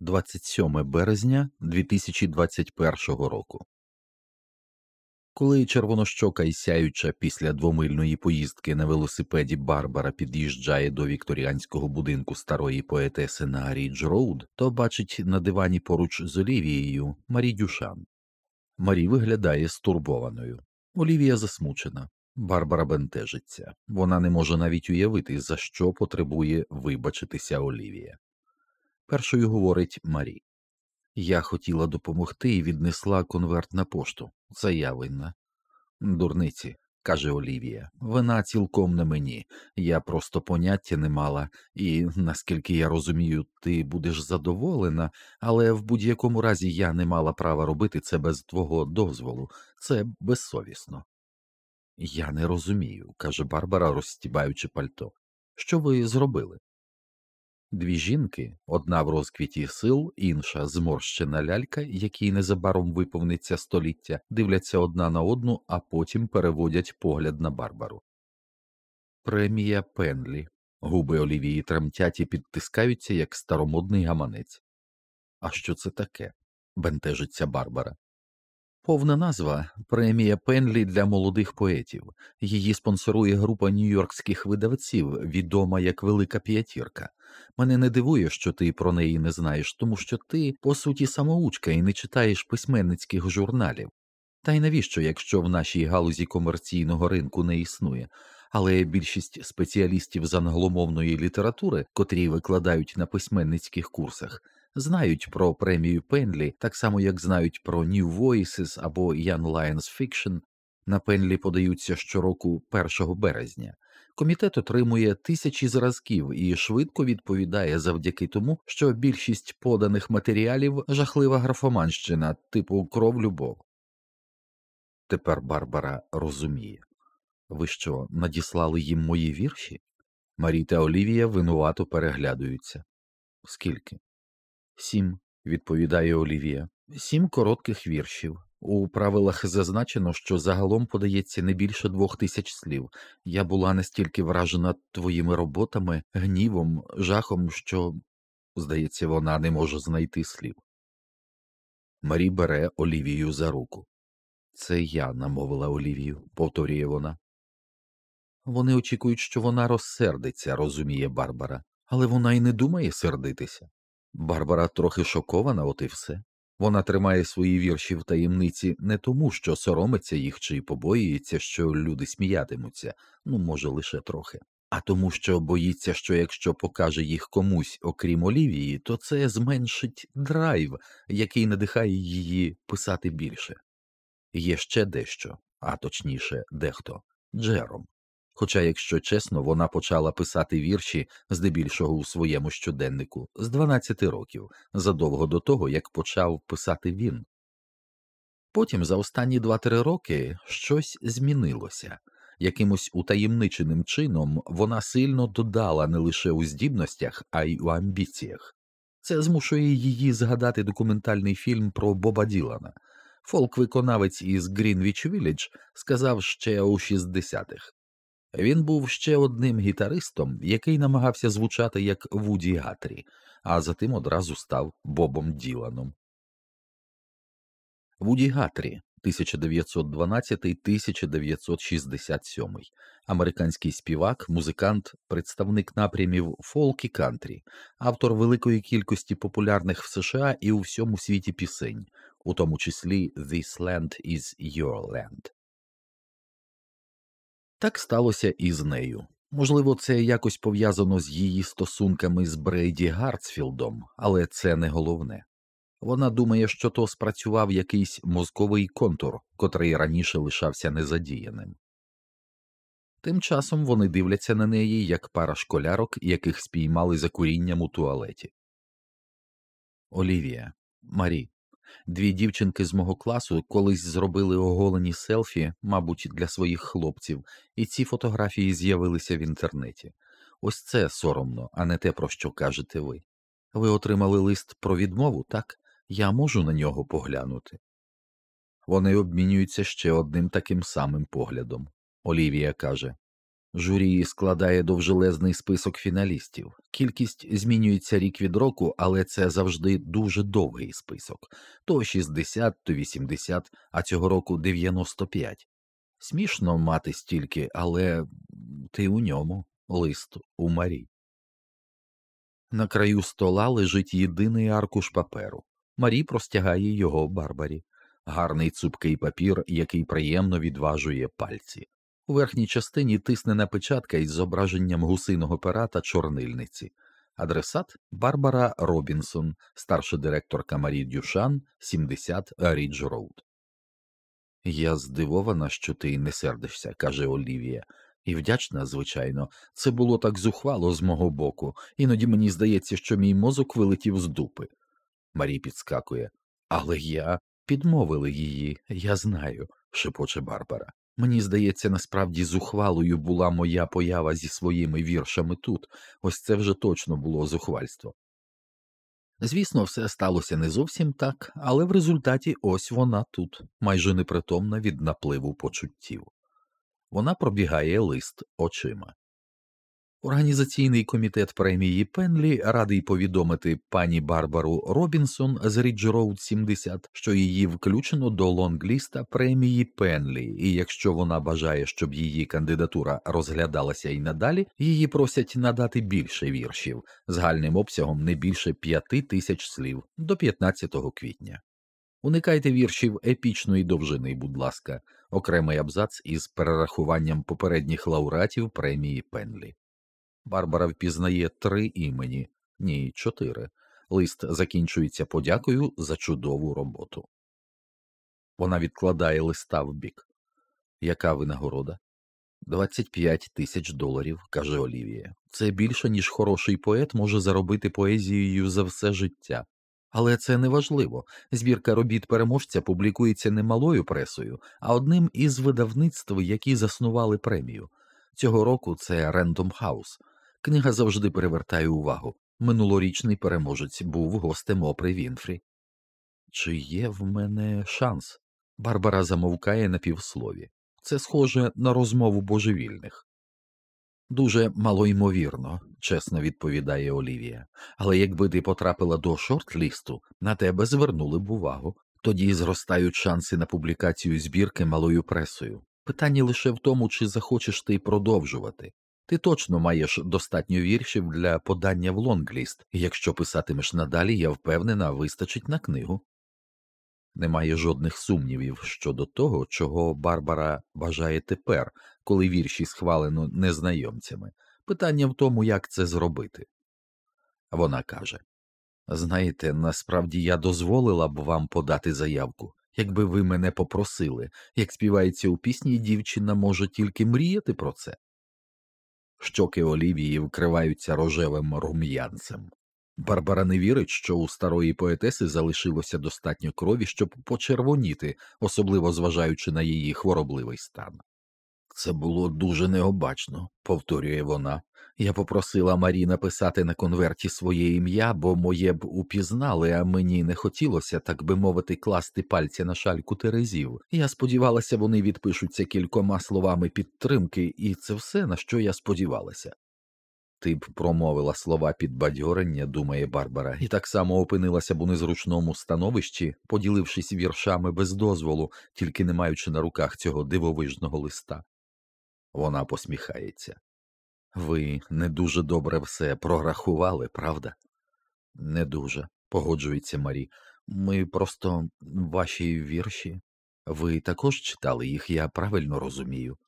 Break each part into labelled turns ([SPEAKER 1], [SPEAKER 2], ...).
[SPEAKER 1] 27 березня 2021 року. Коли червонощока і сяюча після двомильної поїздки на велосипеді Барбара під'їжджає до вікторіанського будинку старої поетеси на Рідж Роуд, то бачить на дивані поруч з Олівією Марі Дюшан. Марі виглядає стурбованою. Олівія засмучена. Барбара бентежиться. Вона не може навіть уявити, за що потребує вибачитися Олівія. Першою говорить Марі. Я хотіла допомогти і віднесла конверт на пошту. Це я винна. Дурниці, каже Олівія, вина цілком не мені. Я просто поняття не мала, і, наскільки я розумію, ти будеш задоволена, але в будь-якому разі я не мала права робити це без твого дозволу. Це безсовісно. Я не розумію, каже Барбара, розстібаючи пальто. Що ви зробили? Дві жінки, одна в розквіті сил, інша зморщена лялька, якій незабаром виповниться століття, дивляться одна на одну, а потім переводять погляд на Барбару. Премія Пенлі. Губи Олівії тремтять і підтискаються, як старомодний гаманець. А що це таке? бентежиться Барбара. Повна назва премія Пенлі для молодих поетів. Її спонсорує група нью-йоркських видавців, відома як Велика П'ятірка. Мене не дивує, що ти про неї не знаєш, тому що ти, по суті, самоучка і не читаєш письменницьких журналів. Та й навіщо, якщо в нашій галузі комерційного ринку не існує, але більшість спеціалістів з англомовної літератури, котрі викладають на письменницьких курсах, знають про премію Пенлі, так само як знають про New Voices або Young Lions Fiction. На Пенлі подаються щороку 1 березня. Комітет отримує тисячі зразків і швидко відповідає завдяки тому, що більшість поданих матеріалів жахлива графоманщина, типу кров любов. Тепер Барбара розуміє. Ви що, надіслали їм мої вірші? Марі та Олівія винувато переглядаються. Скільки? Сім, відповідає Олівія. Сім коротких віршів. У правилах зазначено, що загалом подається не більше двох тисяч слів. Я була настільки вражена твоїми роботами, гнівом, жахом, що, здається, вона не може знайти слів. Марі бере Олівію за руку. Це я намовила Олівію, повторює вона. Вони очікують, що вона розсердиться, розуміє Барбара, але вона й не думає сердитися. Барбара трохи шокована, от і все. Вона тримає свої вірші в таємниці не тому, що соромиться їх чи побоюється, що люди сміятимуться, ну, може, лише трохи, а тому, що боїться, що якщо покаже їх комусь, окрім Олівії, то це зменшить драйв, який надихає її писати більше. Є ще дещо, а точніше, дехто Джером. Хоча, якщо чесно, вона почала писати вірші здебільшого у своєму щоденнику з 12 років, задовго до того, як почав писати він. Потім за останні 2-3 роки щось змінилося. Якимось утаємниченим чином вона сильно додала не лише у здібностях, а й у амбіціях. Це змушує її згадати документальний фільм про Боба Ділана. Фолк-виконавець із Грінвіч Віллідж сказав ще у 60-х. Він був ще одним гітаристом, який намагався звучати як Вуді Гатрі, а затим одразу став Бобом Діланом. Вуді Гатрі 1912-1967, американський співак, музикант, представник напрямів фолк і кантрі, автор великої кількості популярних в США і у всьому світі пісень, у тому числі This Land is Your Land. Так сталося і з нею. Можливо, це якось пов'язано з її стосунками з Брейді Гартсфілдом, але це не головне. Вона думає, що то спрацював якийсь мозковий контур, котрий раніше лишався незадіяним. Тим часом вони дивляться на неї як пара школярок, яких спіймали за курінням у туалеті. Олівія, Марі, Дві дівчинки з мого класу колись зробили оголені селфі, мабуть, для своїх хлопців, і ці фотографії з'явилися в інтернеті. Ось це соромно, а не те, про що кажете ви. Ви отримали лист про відмову, так? Я можу на нього поглянути. Вони обмінюються ще одним таким самим поглядом. Олівія каже Журі складає довжелезний список фіналістів. Кількість змінюється рік від року, але це завжди дуже довгий список то 60, то 80, а цього року 95. Смішно мати стільки, але ти у ньому лист у Марі. На краю стола лежить єдиний аркуш паперу. Марі простягає його Барбарі, гарний цупкий папір, який приємно відважує пальці. У верхній частині тиснена печатка із зображенням гусиного пера та чорнильниці. Адресат Барбара Робінсон, старша директорка Марі Дюшан, 70 Рідж Роуд. Я здивована, що ти не сердишся, каже Олівія, і вдячна, звичайно, це було так зухвало з мого боку, іноді мені здається, що мій мозок вилетів з дупи. Марі підскакує. Але я підмовили її, я знаю, шепоче Барбара. Мені здається, насправді зухвалою була моя поява зі своїми віршами тут, ось це вже точно було зухвальство. Звісно, все сталося не зовсім так, але в результаті ось вона тут, майже непритомна від напливу почуттів. Вона пробігає лист очима. Організаційний комітет премії Пенлі радий повідомити пані Барбару Робінсон з Рідж Роуд 70, що її включено до лонгліста премії Пенлі, і якщо вона бажає, щоб її кандидатура розглядалася і надалі, її просять надати більше віршів загальним обсягом не більше п'яти тисяч слів до 15 квітня. Уникайте віршів епічної довжини, будь ласка, окремий абзац із перерахуванням попередніх лауреатів премії Пенлі. Барбара впізнає три імені, ні, чотири. Лист закінчується подякою за чудову роботу. Вона відкладає листа вбік. Яка винагорода? 25 тисяч доларів, каже Олівія. Це більше, ніж хороший поет може заробити поезією за все життя. Але це не важливо. Збірка робіт переможця публікується не малою пресою, а одним із видавництв, які заснували премію. Цього року це Random House. Книга завжди перевертає увагу. Минулорічний переможець був гостем опри Вінфрі. Чи є в мене шанс? Барбара замовкає на півслові. Це схоже на розмову божевільних. Дуже малоймовірно, чесно відповідає Олівія, але якби ти потрапила до шорт-лісту, на тебе звернули б увагу. Тоді зростають шанси на публікацію збірки малою пресою. Питання лише в тому, чи захочеш ти продовжувати. Ти точно маєш достатньо віршів для подання в лонгліст, і якщо писатимеш надалі, я впевнена, вистачить на книгу. Немає жодних сумнівів щодо того, чого Барбара бажає тепер, коли вірші схвалено незнайомцями. Питання в тому, як це зробити. Вона каже Знаєте, насправді я дозволила б вам подати заявку, якби ви мене попросили, як співається у пісні, дівчина може тільки мріяти про це. Щоки Олівії вкриваються рожевим рум'янцем. Барбара не вірить, що у старої поетеси залишилося достатньо крові, щоб почервоніти, особливо зважаючи на її хворобливий стан. Це було дуже необачно, повторює вона. Я попросила Марі написати на конверті своє ім'я, бо моє б упізнали, а мені не хотілося, так би мовити, класти пальці на шальку терезів. Я сподівалася, вони відпишуться кількома словами підтримки, і це все, на що я сподівалася. Ти б промовила слова підбадьорення, думає Барбара, і так само опинилася б у незручному становищі, поділившись віршами без дозволу, тільки не маючи на руках цього дивовижного листа. Вона посміхається. Ви не дуже добре все прорахували, правда? Не дуже, погоджується Марі. Ми просто ваші вірші. Ви також читали їх, я правильно розумію.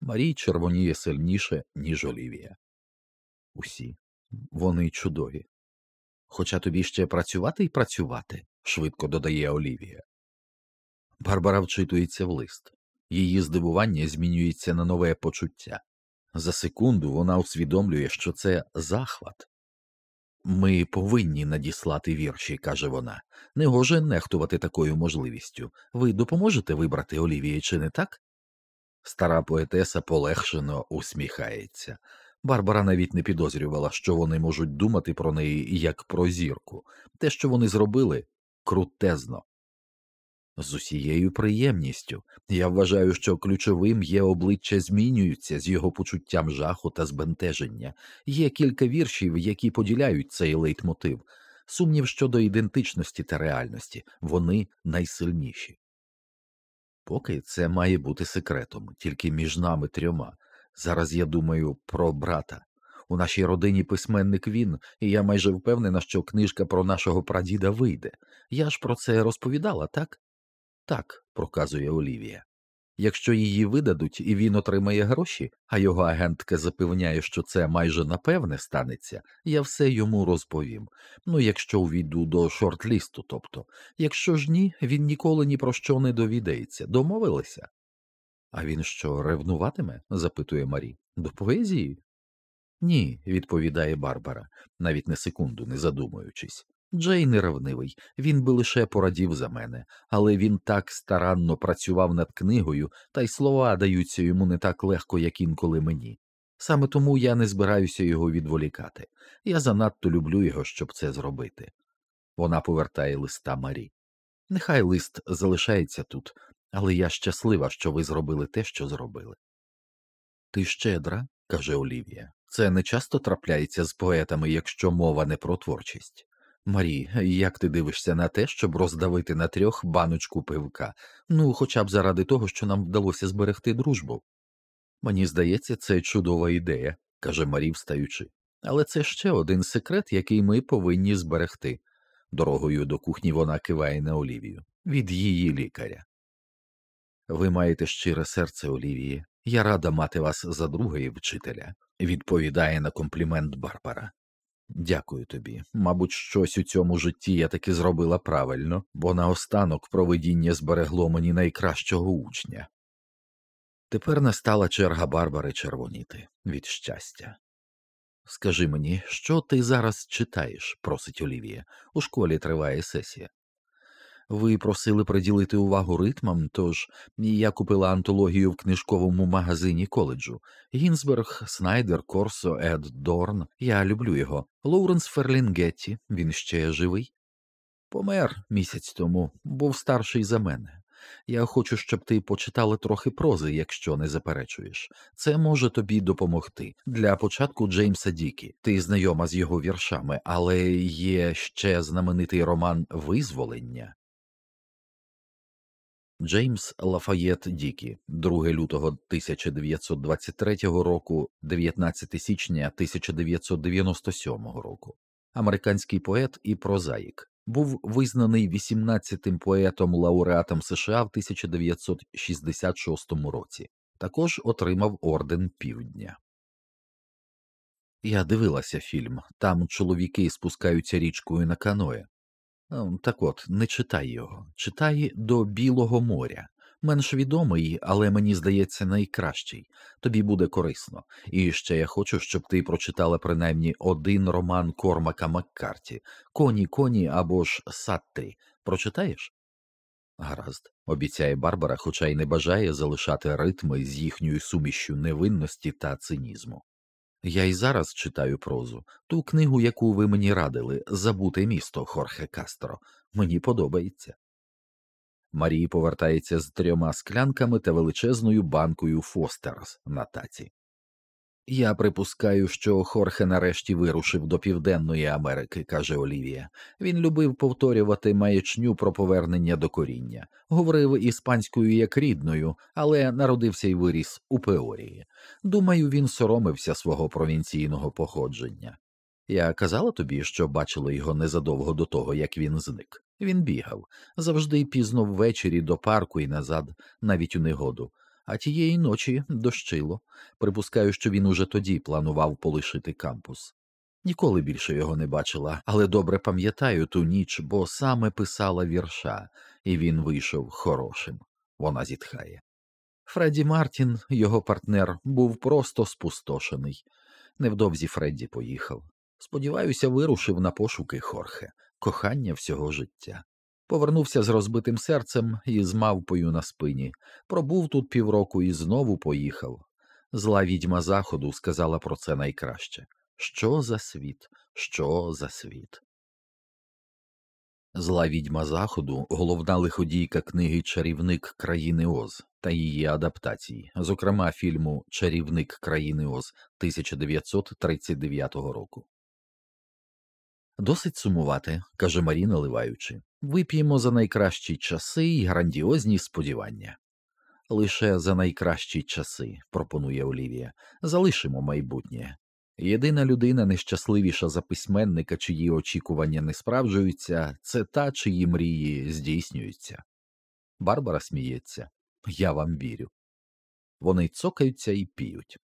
[SPEAKER 1] Марій червоніє сильніше, ніж Олівія. Усі вони чудові. Хоча тобі ще працювати і працювати, швидко додає Олівія. Барбара вчитується в лист. Її здивування змінюється на нове почуття. За секунду вона усвідомлює, що це захват. Ми повинні надіслати вірші, каже вона. Негоже нехтувати такою можливістю. Ви допоможете вибрати Олівії, чи не так? Стара поетеса полегшено усміхається. Барбара навіть не підозрювала, що вони можуть думати про неї як про зірку. Те, що вони зробили, крутезно. З усією приємністю. Я вважаю, що ключовим є обличчя змінюються з його почуттям жаху та збентеження. Є кілька віршів, які поділяють цей лейтмотив. Сумнів щодо ідентичності та реальності вони найсильніші. Поки це має бути секретом, тільки між нами трьома. Зараз я думаю про брата. У нашій родині письменник він, і я майже впевнена, що книжка про нашого прадіда вийде. Я ж про це розповідала, так? Так, проказує Олівія. Якщо її видадуть і він отримає гроші, а його агентка запевняє, що це майже напевне станеться, я все йому розповім. Ну, якщо увійду до шорт-лісту, тобто, якщо ж ні, він ніколи ні про що не довідається. Домовилися. А він що, ревнуватиме? запитує Марі. До поезії? Ні, відповідає Барбара, навіть на секунду не задумуючись. Джей не ревнивий, він би лише порадів за мене, але він так старанно працював над книгою, та й слова даються йому не так легко, як інколи мені. Саме тому я не збираюся його відволікати. Я занадто люблю його, щоб це зробити. Вона повертає листа Марі. Нехай лист залишається тут, але я щаслива, що ви зробили те, що зробили. Ти щедра, каже Олівія. Це не часто трапляється з поетами, якщо мова не про творчість. Марі, як ти дивишся на те, щоб роздавити на трьох баночку пивка, ну хоча б заради того, що нам вдалося зберегти дружбу? Мені здається, це чудова ідея, каже Марі, встаючи. Але це ще один секрет, який ми повинні зберегти. Дорогою до кухні вона киває на Олівію від її лікаря. Ви маєте щире серце, Олівії. Я рада мати вас за друга і вчителя, відповідає на комплімент Барбара. Дякую тобі. Мабуть, щось у цьому житті я таки зробила правильно, бо наостанок проведіння зберегло мені найкращого учня. Тепер настала черга Барбари червоніти від щастя. Скажи мені, що ти зараз читаєш? просить Олівія. У школі триває сесія. Ви просили приділити увагу ритмам, тож я купила антологію в книжковому магазині коледжу. Гінзберг, Снайдер, Корсо, Ед Дорн. Я люблю його. Лоуренс Ферлінгетті, він ще живий. Помер місяць тому, був старший за мене. Я хочу, щоб ти почитала трохи прози, якщо не заперечуєш. Це може тобі допомогти. Для початку Джеймса Дікі. Ти знайома з його віршами, але є ще знаменитий роман Визволення. Джеймс Лафаєт Дікі, 2 лютого 1923 року, 19 січня 1997 року, американський поет і прозаїк, був визнаний 18-тим поетом лауреатом США в 1966 році. Також отримав орден Півдня. Я дивилася фільм. Там чоловіки спускаються річкою на каное. Ем, так от, не читай його, читай до Білого моря. Менш відомий, але мені здається, найкращий. Тобі буде корисно. І ще я хочу, щоб ти прочитала принаймні один роман Кормака Маккарті Коні, коні або ж Саттрі. Прочитаєш? Гаразд, обіцяє Барбара, хоча й не бажає залишати ритми з їхньою сумішю невинності та цинізму. Я й зараз читаю прозу, ту книгу, яку ви мені радили, Забуте місто Хорхе Кастро. Мені подобається. Марії повертається з трьома склянками та величезною банкою Фостерс на таці. Я припускаю, що Хорхе нарешті вирушив до Південної Америки, каже Олівія. Він любив повторювати маячню про повернення до коріння, говорив іспанською як рідною, але народився і виріс у Пеорії. Думаю, він соромився свого провінційного походження. Я казала тобі, що бачила його незадовго до того, як він зник. Він бігав завжди пізно ввечері до парку і назад, навіть у негоду а тієї ночі дощило. Припускаю, що він уже тоді планував полишити кампус. Ніколи більше його не бачила, але добре пам'ятаю ту ніч, бо саме писала вірша, і він вийшов хорошим. Вона зітхає. Фредді Мартін, його партнер, був просто спустошений. Невдовзі Фредді поїхав. Сподіваюся, вирушив на пошуки Хорхе, кохання всього життя. Повернувся з розбитим серцем і з мавпою на спині. Пробув тут півроку і знову поїхав. Зла відьма заходу сказала про це найкраще. Що за світ, що за світ? Зла відьма Заходу головна лиходійка книги Чарівник країни Оз та її адаптації, зокрема фільму Чарівник країни Оз 1939 року. Досить сумувати, каже Марі, наливаючи. Вип'ємо за найкращі часи й грандіозні сподівання. Лише за найкращі часи, пропонує Олівія, залишимо майбутнє. Єдина людина нещасливіша за письменника, чиї очікування не справджуються, це та, чиї мрії здійснюються. Барбара сміється. Я вам вірю. Вони цокаються і піють.